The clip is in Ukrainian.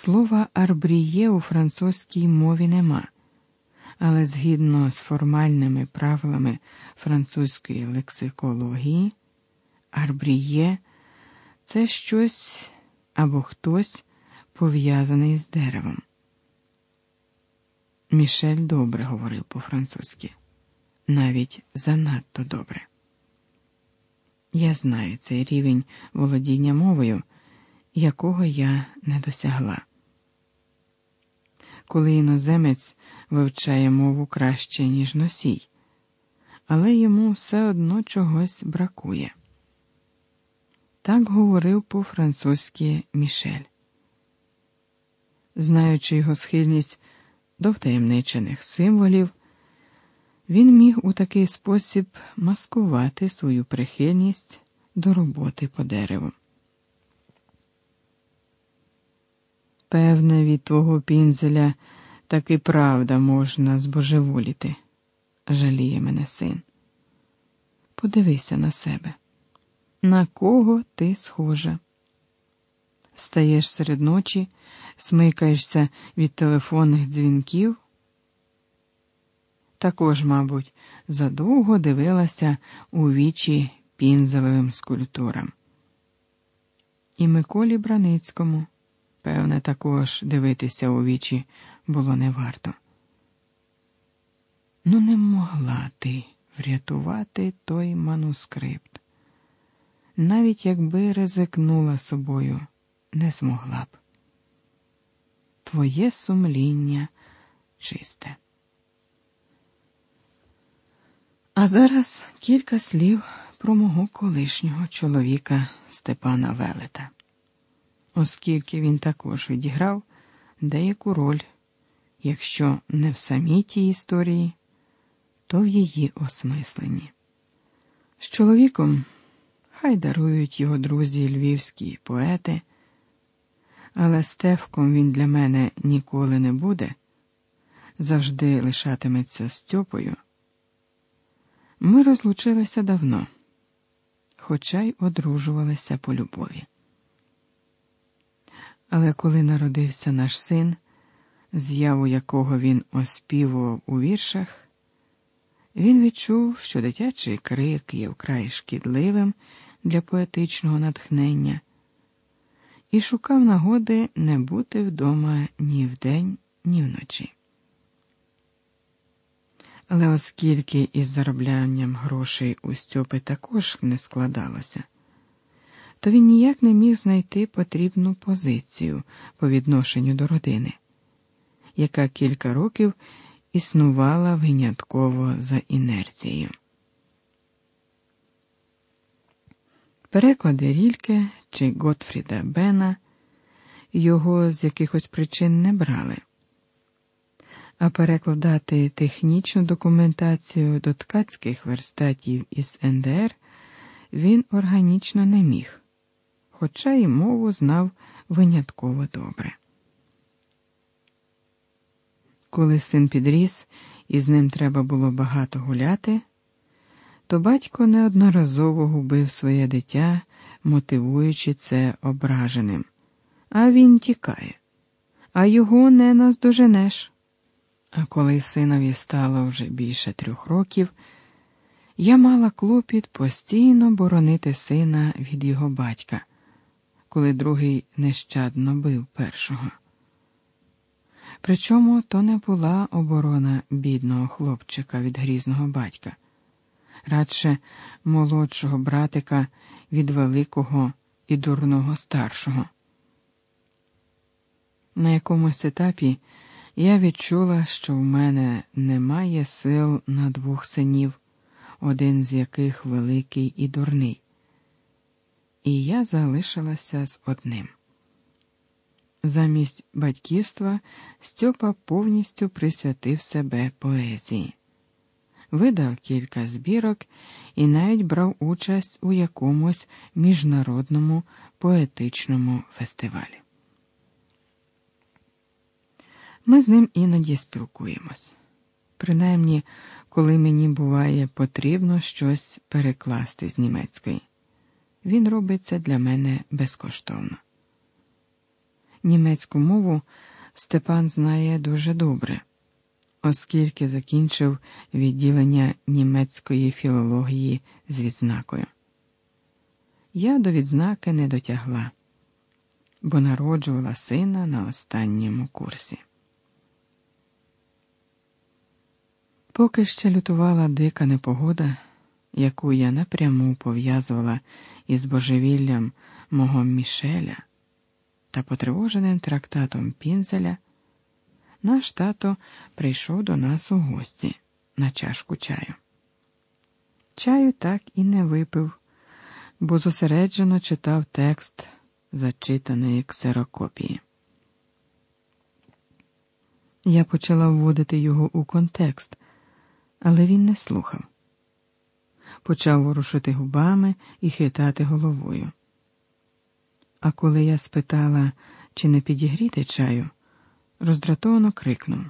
Слова арбріє у французькій мові нема, але згідно з формальними правилами французької лексикології, арбріє це щось або хтось пов'язаний з деревом. Мішель добре говорив по-французьки, навіть занадто добре. Я знаю цей рівень володіння мовою, якого я не досягла. Коли іноземець вивчає мову краще, ніж носій, але йому все одно чогось бракує. Так говорив по-французьки Мішель. Знаючи його схильність до втаємничених символів, він міг у такий спосіб маскувати свою прихильність до роботи по дереву. Певне, від твого пінзеля таки правда можна збожеволіти, жаліє мене син. Подивися на себе, на кого ти схожа. Встаєш серед ночі, смикаєшся від телефонних дзвінків. Також, мабуть, задовго дивилася у вічі пінзелевим скульптурам. І Миколі Браницькому, певне, також дивитися у вічі було не варто. Ну, не могла ти врятувати той манускрипт, навіть якби ризикнула собою, не змогла б. Твоє сумління чисте. А зараз кілька слів про мого колишнього чоловіка Степана Велета, оскільки він також відіграв деяку роль, якщо не в самій тій історії, то в її осмисленні. З чоловіком хай дарують його друзі львівські поети, але Стефком він для мене ніколи не буде, завжди лишатиметься Стьопою. Ми розлучилися давно, хоча й одружувалися по любові. Але коли народився наш син, з'яву якого він оспівував у віршах, він відчув, що дитячий крик є вкрай шкідливим для поетичного натхнення, і шукав нагоди не бути вдома ні вдень, ні вночі. Але оскільки із зароблянням грошей у Стьопи також не складалося, то він ніяк не міг знайти потрібну позицію по відношенню до родини, яка кілька років існувала винятково за інерцією. Переклади Рільке чи Готфріда Бена його з якихось причин не брали а перекладати технічну документацію до ткацьких верстатів із НДР він органічно не міг, хоча й мову знав винятково добре. Коли син підріс і з ним треба було багато гуляти, то батько неодноразово губив своє дитя, мотивуючи це ображеним. А він тікає, а його не наздоженеш. А коли синові стало вже більше трьох років, я мала клопіт постійно боронити сина від його батька, коли другий нещадно бив першого. Причому то не була оборона бідного хлопчика від грізного батька, радше молодшого братика від великого і дурного старшого. На якомусь етапі я відчула, що в мене немає сил на двох синів, один з яких великий і дурний. І я залишилася з одним. Замість батьківства Стьопа повністю присвятив себе поезії, видав кілька збірок і навіть брав участь у якомусь міжнародному поетичному фестивалі. Ми з ним іноді спілкуємось. Принаймні, коли мені буває потрібно щось перекласти з німецької. Він робить це для мене безкоштовно. Німецьку мову Степан знає дуже добре, оскільки закінчив відділення німецької філології з відзнакою. Я до відзнаки не дотягла, бо народжувала сина на останньому курсі. Поки ще лютувала дика непогода, яку я напряму пов'язувала із божевіллям мого Мішеля та потривоженим трактатом Пінзеля, наш тато прийшов до нас у гості на чашку чаю. Чаю так і не випив, бо зосереджено читав текст зачитаної ксерокопії. Я почала вводити його у контекст, але він не слухав. Почав ворушити губами і хитати головою. А коли я спитала, чи не підігріти чаю, роздратовано крикнув